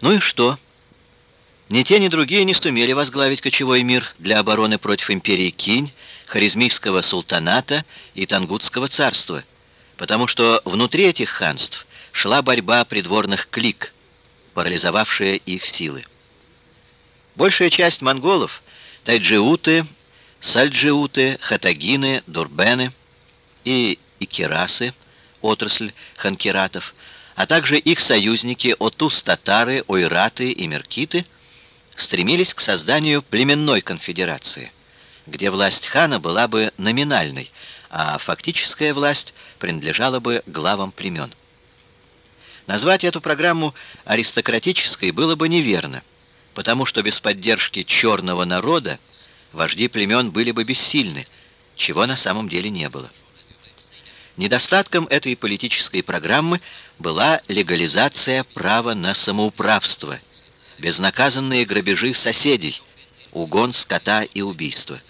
Ну и что? Ни те, ни другие не сумели возглавить кочевой мир для обороны против империи Кинь, харизмийского султаната и Тангутского царства, потому что внутри этих ханств шла борьба придворных клик, парализовавшая их силы. Большая часть монголов — тайджиуты, сальджиуты, хатагины, дурбены и икерасы, отрасль ханкератов, а также их союзники отус-татары, ойраты и меркиты стремились к созданию племенной конфедерации, где власть хана была бы номинальной, а фактическая власть принадлежала бы главам племен. Назвать эту программу аристократической было бы неверно, потому что без поддержки черного народа вожди племен были бы бессильны, чего на самом деле не было. Недостатком этой политической программы была легализация права на самоуправство, безнаказанные грабежи соседей, угон скота и убийства.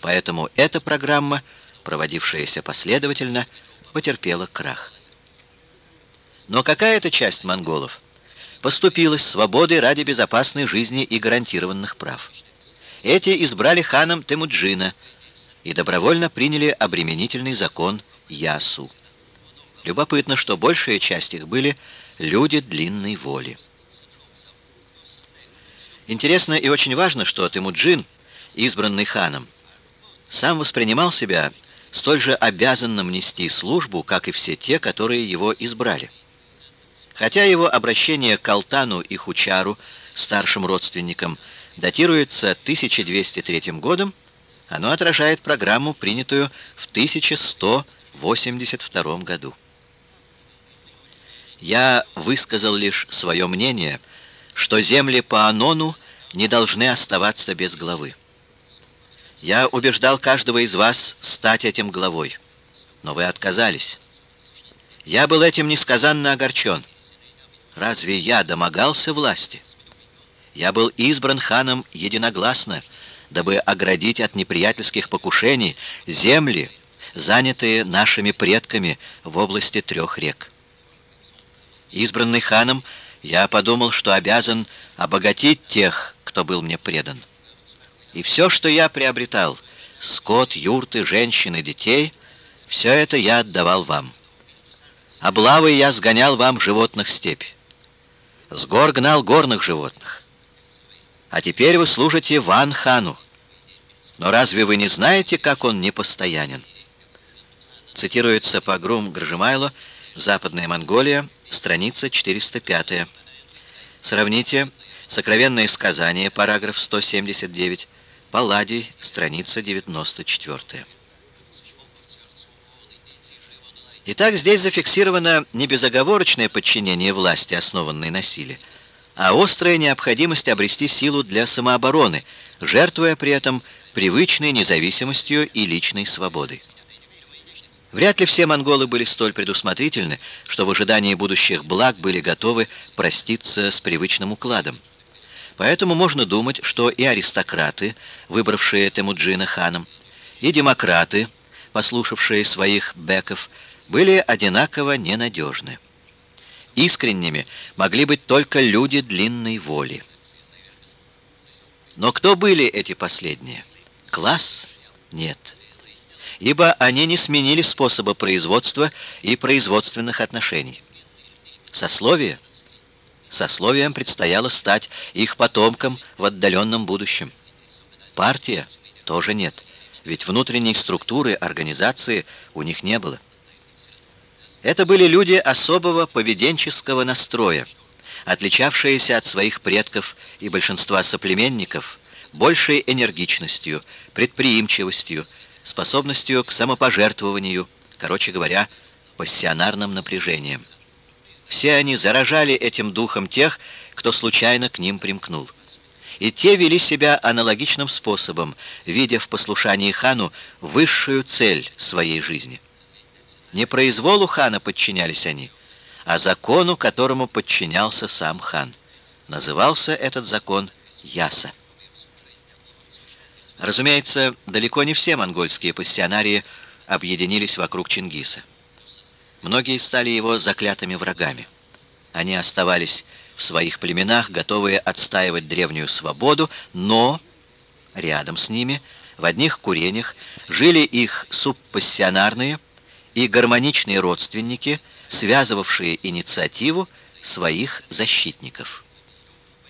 Поэтому эта программа, проводившаяся последовательно, потерпела крах. Но какая-то часть монголов поступилась свободой ради безопасной жизни и гарантированных прав. Эти избрали ханом Темуджина и добровольно приняли обременительный закон Ясу. Любопытно, что большая часть их были люди длинной воли. Интересно и очень важно, что Темуджин, избранный ханом, сам воспринимал себя столь же обязанным нести службу, как и все те, которые его избрали. Хотя его обращение к Алтану и Хучару, старшим родственникам, датируется 1203 годом, оно отражает программу, принятую в 1182 году. Я высказал лишь свое мнение, что земли по Анону не должны оставаться без главы. Я убеждал каждого из вас стать этим главой, но вы отказались. Я был этим несказанно огорчен. Разве я домогался власти? Я был избран ханом единогласно, дабы оградить от неприятельских покушений земли, занятые нашими предками в области трех рек. Избранный ханом, я подумал, что обязан обогатить тех, кто был мне предан. И все, что я приобретал, скот, юрты, женщины, детей, все это я отдавал вам. Облавы я сгонял вам животных степь. С гор гнал горных животных. А теперь вы служите Ван Хану. Но разве вы не знаете, как он непостоянен? Цитируется погром Гржемайло, Западная Монголия, страница 405. Сравните Сокровенное сказание, параграф 179, Палладий, страница 94. Итак, здесь зафиксировано не безоговорочное подчинение власти, основанной на силе, а острая необходимость обрести силу для самообороны, жертвуя при этом привычной независимостью и личной свободой. Вряд ли все монголы были столь предусмотрительны, что в ожидании будущих благ были готовы проститься с привычным укладом. Поэтому можно думать, что и аристократы, выбравшие Темуджина ханом, и демократы, послушавшие своих беков, были одинаково ненадежны. Искренними могли быть только люди длинной воли. Но кто были эти последние? Класс? Нет. Ибо они не сменили способа производства и производственных отношений. Сословие? Сословием предстояло стать их потомкам в отдаленном будущем. Партия? Тоже нет. Ведь внутренней структуры, организации у них не было. Это были люди особого поведенческого настроя, отличавшиеся от своих предков и большинства соплеменников большей энергичностью, предприимчивостью, способностью к самопожертвованию, короче говоря, пассионарным напряжением. Все они заражали этим духом тех, кто случайно к ним примкнул. И те вели себя аналогичным способом, видя в послушании хану высшую цель своей жизни. Не произволу хана подчинялись они, а закону, которому подчинялся сам хан. Назывался этот закон Яса. Разумеется, далеко не все монгольские пассионарии объединились вокруг Чингиса. Многие стали его заклятыми врагами. Они оставались в своих племенах, готовые отстаивать древнюю свободу, но рядом с ними, в одних курениях, жили их субпассионарные и гармоничные родственники, связывавшие инициативу своих защитников.